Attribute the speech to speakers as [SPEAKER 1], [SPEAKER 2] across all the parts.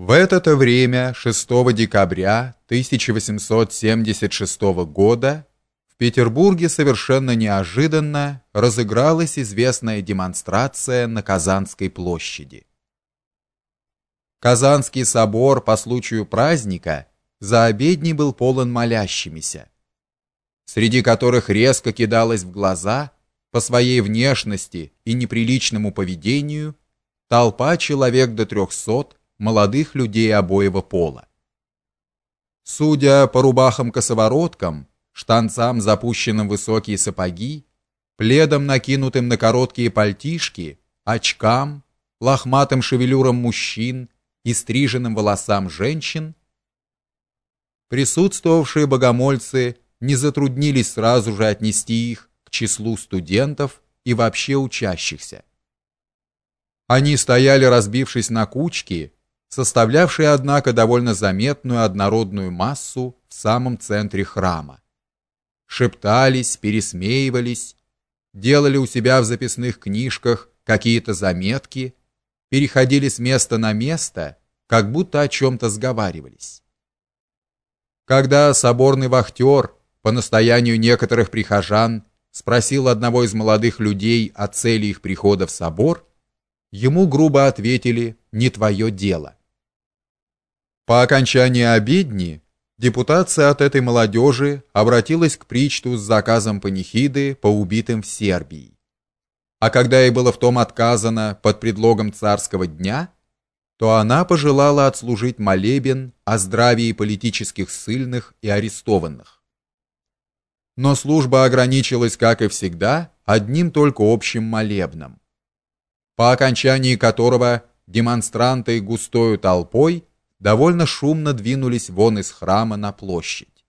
[SPEAKER 1] В это время 6 декабря 1876 года в Петербурге совершенно неожиданно разыгралась известная демонстрация на Казанской площади. Казанский собор по случаю праздника за обедней был полон молящимися, среди которых резко кидалось в глаза по своей внешности и неприличному поведению толпа человек до трехсот молодых людей обоего пола. Судя по рубахам-косовороткам, штанцам, запущенным в высокие сапоги, пледом, накинутым на короткие пальтишки, очкам, лохматым шевелюрам мужчин и стриженным волосам женщин, присутствовавшие богомольцы не затруднились сразу же отнести их к числу студентов и вообще учащихся. Они стояли, разбившись на кучки, составлявшие, однако, довольно заметную однородную массу в самом центре храма. Шептались, пересмеивались, делали у себя в записных книжках какие-то заметки, переходили с места на место, как будто о чем то сговаривались. Когда соборный вахтер по настоянию некоторых прихожан спросил одного из молодых людей о цели их прихода в собор, ему грубо ответили: "Не твое дело". По окончании обедни депутация от этой молодежи обратилась к причту с заказом панихиды по убитым в Сербии. А когда ей было в том отказано под предлогом царского дня, то она пожелала отслужить молебен о здравии политических ссыльных и арестованных. Но служба ограничилась, как и всегда, одним только общим молебном, по окончании которого демонстранты густою толпой довольно шумно двинулись вон из храма на площадь.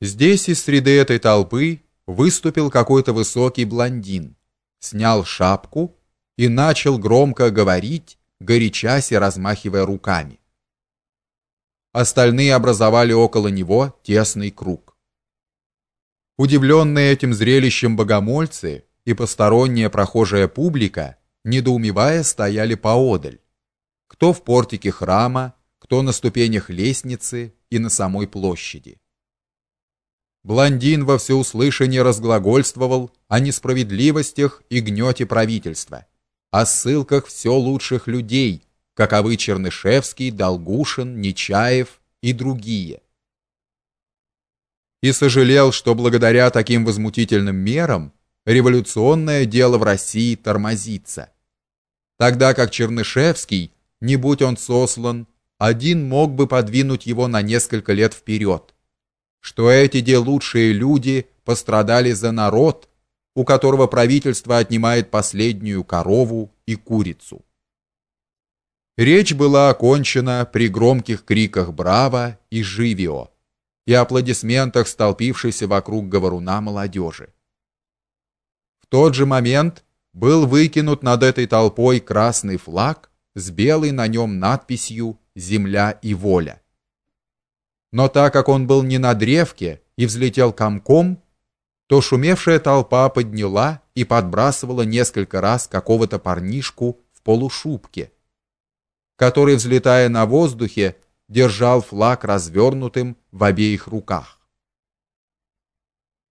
[SPEAKER 1] Здесь из среды этой толпы выступил какой-то высокий блондин, снял шапку и начал громко говорить, горячась и размахивая руками. Остальные образовали около него тесный круг. Удивленные этим зрелищем богомольцы и посторонняя прохожая публика, недоумевая, стояли поодаль кто в портике храма, кто на ступенях лестницы и на самой площади. Блондин во всеуслышание разглагольствовал о несправедливостях и гнете правительства, о ссылках все лучших людей, каковы Чернышевский, Долгушин, Нечаев и другие. И сожалел, что благодаря таким возмутительным мерам революционное дело в России тормозится. Тогда как Чернышевский не будь он сослан, один мог бы подвинуть его на несколько лет вперед. Что эти де лучшие люди пострадали за народ, у которого правительство отнимает последнюю корову и курицу. Речь была окончена при громких криках «Браво!» и «Живио!» и аплодисментах столпившейся вокруг говоруна молодежи. В тот же момент был выкинут над этой толпой красный флаг, с белой на нем надписью «Земля и воля». Но так как он был не на древке и взлетел комком, то шумевшая толпа подняла и подбрасывала несколько раз какого-то парнишку в полушубке, который, взлетая на воздухе, держал флаг развернутым в обеих руках.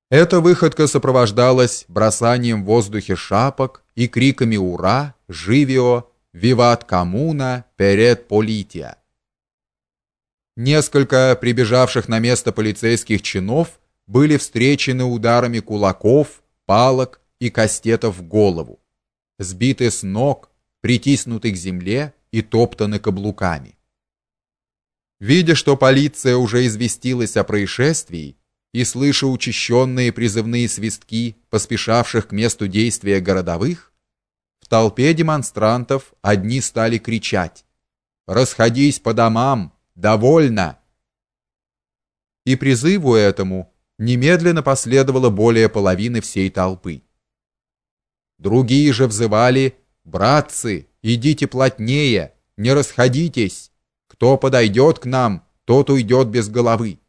[SPEAKER 1] Эта выходка сопровождалась бросанием в воздухе шапок и криками «Ура!», «Живио!» Виват коммуна перед полития. Несколько прибежавших на место полицейских чинов были встречены ударами кулаков, палок и кастетов в голову, сбиты с ног, притиснуты к земле и топтаны каблуками. Видя, что полиция уже известилась о происшествии, и слыша учащенные призывные свистки поспешавших к месту действия городовых, в толпе демонстрантов одни стали кричать: "Расходись по домам, довольно!" И призыву этому немедленно последовало более половины всей толпы. Другие же взывали: "Братцы, идите плотнее, не расходитесь. Кто подойдет к нам, тот уйдет без головы".